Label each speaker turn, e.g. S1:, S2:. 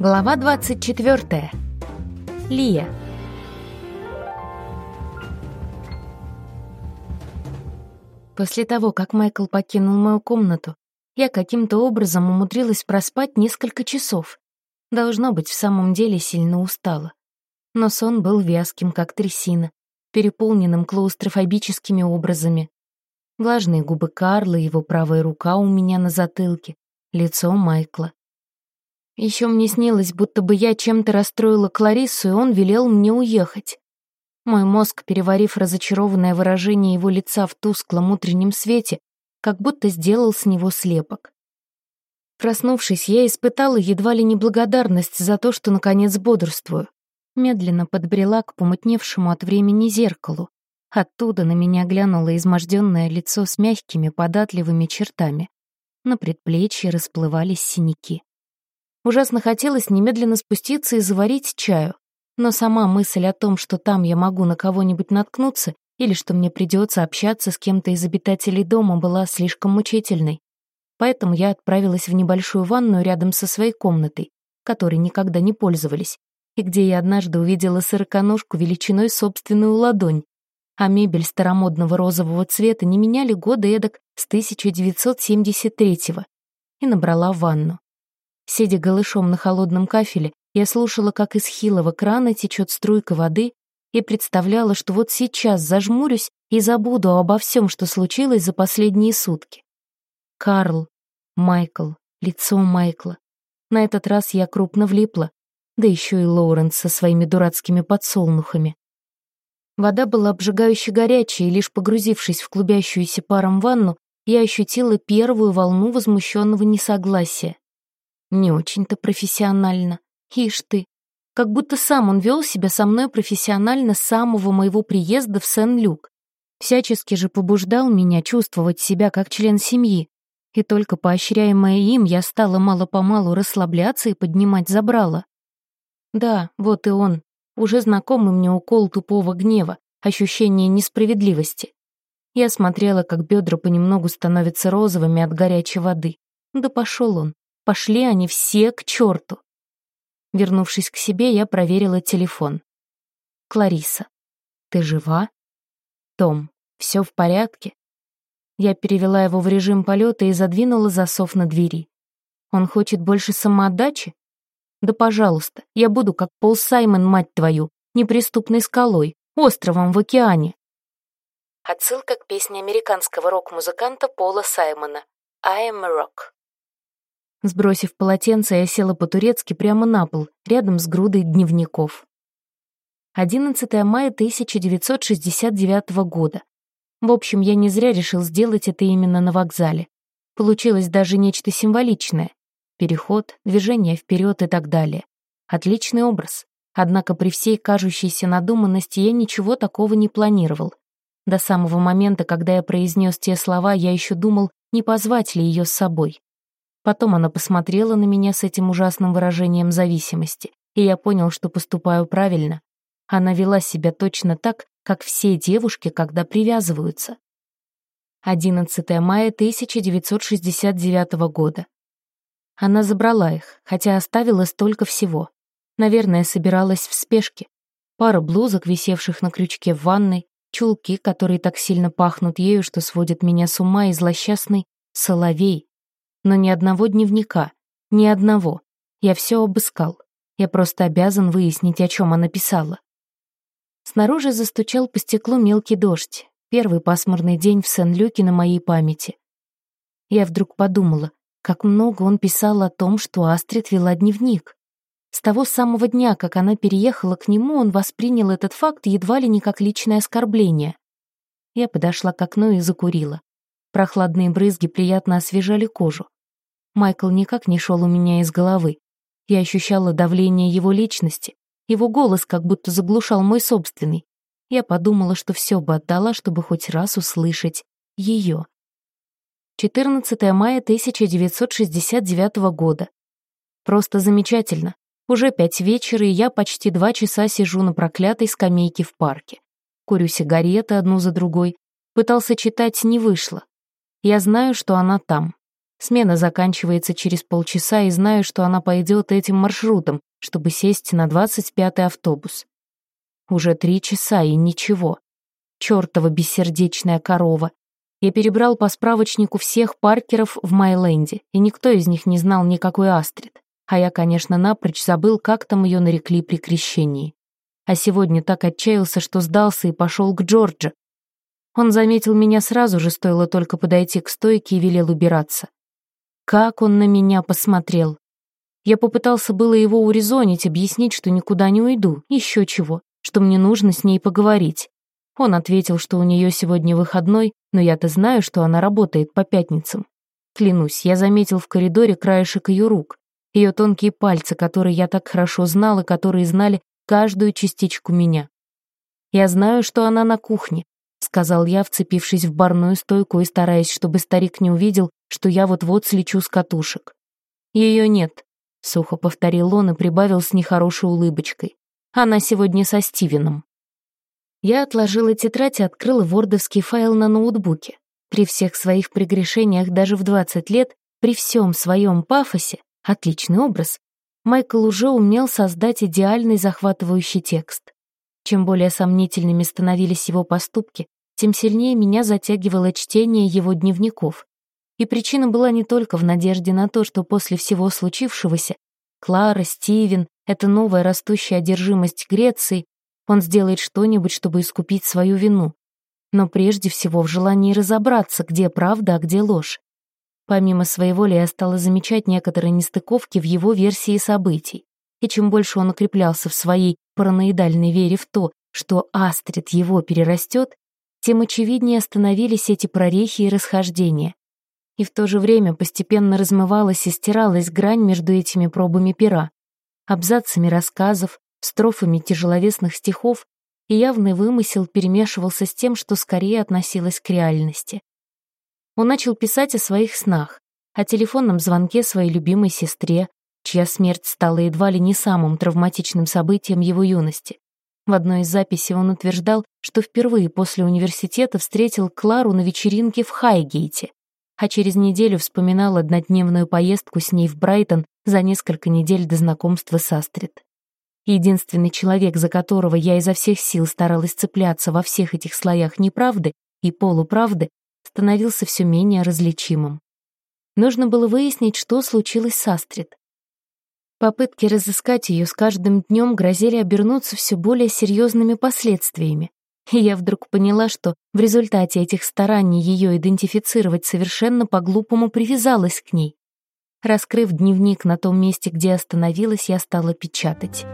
S1: Глава 24. Лия. После того, как Майкл покинул мою комнату, я каким-то образом умудрилась проспать несколько часов. Должно быть, в самом деле сильно устала. Но сон был вязким, как трясина, переполненным клаустрофобическими образами. Влажные губы Карла, его правая рука у меня на затылке, лицо Майкла. Еще мне снилось, будто бы я чем-то расстроила Клариссу, и он велел мне уехать. Мой мозг, переварив разочарованное выражение его лица в тусклом утреннем свете, как будто сделал с него слепок. Проснувшись, я испытала едва ли не благодарность за то, что наконец бодрствую. Медленно подбрела к помутневшему от времени зеркалу. Оттуда на меня глянуло изможденное лицо с мягкими податливыми чертами. На предплечье расплывались синяки. Ужасно хотелось немедленно спуститься и заварить чаю, но сама мысль о том, что там я могу на кого-нибудь наткнуться или что мне придется общаться с кем-то из обитателей дома, была слишком мучительной. Поэтому я отправилась в небольшую ванную рядом со своей комнатой, которой никогда не пользовались, и где я однажды увидела сороконожку величиной собственную ладонь, а мебель старомодного розового цвета не меняли года эдак с 1973-го, и набрала ванну. Сидя голышом на холодном кафеле, я слушала, как из хилого крана течет струйка воды, и представляла, что вот сейчас зажмурюсь и забуду обо всем, что случилось за последние сутки. Карл, Майкл, лицо Майкла. На этот раз я крупно влипла, да еще и Лоуренс со своими дурацкими подсолнухами. Вода была обжигающе горячей, и лишь погрузившись в клубящуюся паром ванну, я ощутила первую волну возмущенного несогласия. Не очень-то профессионально. Ишь ты. Как будто сам он вел себя со мной профессионально с самого моего приезда в Сен-Люк. Всячески же побуждал меня чувствовать себя как член семьи. И только поощряемая им, я стала мало-помалу расслабляться и поднимать забрало. Да, вот и он. Уже знакомый мне укол тупого гнева, ощущение несправедливости. Я смотрела, как бедра понемногу становятся розовыми от горячей воды. Да пошел он. Пошли они все к черту. Вернувшись к себе, я проверила телефон. Клариса. Ты жива? Том, все в порядке? Я перевела его в режим полета и задвинула засов на двери. Он хочет больше самоотдачи? Да пожалуйста, я буду как Пол Саймон, мать твою, неприступной скалой, островом в океане. Отсылка к песне американского рок-музыканта Пола Саймона «I am a rock». Сбросив полотенце, я села по-турецки прямо на пол, рядом с грудой дневников. 11 мая 1969 года. В общем, я не зря решил сделать это именно на вокзале. Получилось даже нечто символичное. Переход, движение вперед и так далее. Отличный образ. Однако при всей кажущейся надуманности я ничего такого не планировал. До самого момента, когда я произнес те слова, я еще думал, не позвать ли ее с собой. Потом она посмотрела на меня с этим ужасным выражением зависимости, и я понял, что поступаю правильно. Она вела себя точно так, как все девушки, когда привязываются. 11 мая 1969 года. Она забрала их, хотя оставила столько всего. Наверное, собиралась в спешке. Пара блузок, висевших на крючке в ванной, чулки, которые так сильно пахнут ею, что сводят меня с ума, и злосчастный соловей, но ни одного дневника, ни одного. Я все обыскал. Я просто обязан выяснить, о чем она писала. Снаружи застучал по стеклу мелкий дождь. Первый пасмурный день в Сен-Люке на моей памяти. Я вдруг подумала, как много он писал о том, что Астрид вела дневник. С того самого дня, как она переехала к нему, он воспринял этот факт едва ли не как личное оскорбление. Я подошла к окну и закурила. Прохладные брызги приятно освежали кожу. Майкл никак не шел у меня из головы. Я ощущала давление его личности. Его голос как будто заглушал мой собственный. Я подумала, что все бы отдала, чтобы хоть раз услышать ее. 14 мая 1969 года. Просто замечательно. Уже пять вечера, и я почти два часа сижу на проклятой скамейке в парке. Курю сигареты одну за другой. Пытался читать, не вышло. Я знаю, что она там. Смена заканчивается через полчаса, и знаю, что она пойдет этим маршрутом, чтобы сесть на 25-й автобус. Уже три часа и ничего. Чёртова бессердечная корова. Я перебрал по справочнику всех паркеров в Майленде, и никто из них не знал никакой Астрид. А я, конечно, напрочь забыл, как там ее нарекли при крещении. А сегодня так отчаялся, что сдался и пошел к Джорджа. Он заметил меня сразу же, стоило только подойти к стойке и велел убираться. Как он на меня посмотрел. Я попытался было его урезонить, объяснить, что никуда не уйду, еще чего, что мне нужно с ней поговорить. Он ответил, что у нее сегодня выходной, но я-то знаю, что она работает по пятницам. Клянусь, я заметил в коридоре краешек ее рук, ее тонкие пальцы, которые я так хорошо знал и которые знали каждую частичку меня. Я знаю, что она на кухне, — сказал я, вцепившись в барную стойку и стараясь, чтобы старик не увидел, что я вот-вот слечу с катушек. «Ее нет», — сухо повторил он и прибавил с нехорошей улыбочкой. «Она сегодня со Стивеном». Я отложила тетрадь и открыла вордовский файл на ноутбуке. При всех своих прегрешениях даже в 20 лет, при всем своем пафосе, отличный образ, Майкл уже умел создать идеальный захватывающий текст. Чем более сомнительными становились его поступки, тем сильнее меня затягивало чтение его дневников. И причина была не только в надежде на то, что после всего случившегося Клара, Стивен, эта новая растущая одержимость Греции, он сделает что-нибудь, чтобы искупить свою вину. Но прежде всего в желании разобраться, где правда, а где ложь. Помимо своей воли я стала замечать некоторые нестыковки в его версии событий. И чем больше он укреплялся в своей параноидальной вере в то, что Астрид его перерастет, тем очевиднее становились эти прорехи и расхождения. И в то же время постепенно размывалась и стиралась грань между этими пробами пера, абзацами рассказов, строфами тяжеловесных стихов, и явный вымысел перемешивался с тем, что скорее относилось к реальности. Он начал писать о своих снах, о телефонном звонке своей любимой сестре, чья смерть стала едва ли не самым травматичным событием его юности. В одной из записей он утверждал, что впервые после университета встретил Клару на вечеринке в Хайгейте, а через неделю вспоминал однодневную поездку с ней в Брайтон за несколько недель до знакомства с Астрид. Единственный человек, за которого я изо всех сил старалась цепляться во всех этих слоях неправды и полуправды, становился все менее различимым. Нужно было выяснить, что случилось с Астрид. Попытки разыскать ее с каждым днем грозили обернуться все более серьезными последствиями. И я вдруг поняла, что в результате этих стараний ее идентифицировать совершенно по-глупому привязалась к ней. Раскрыв дневник на том месте, где остановилась, я стала печатать.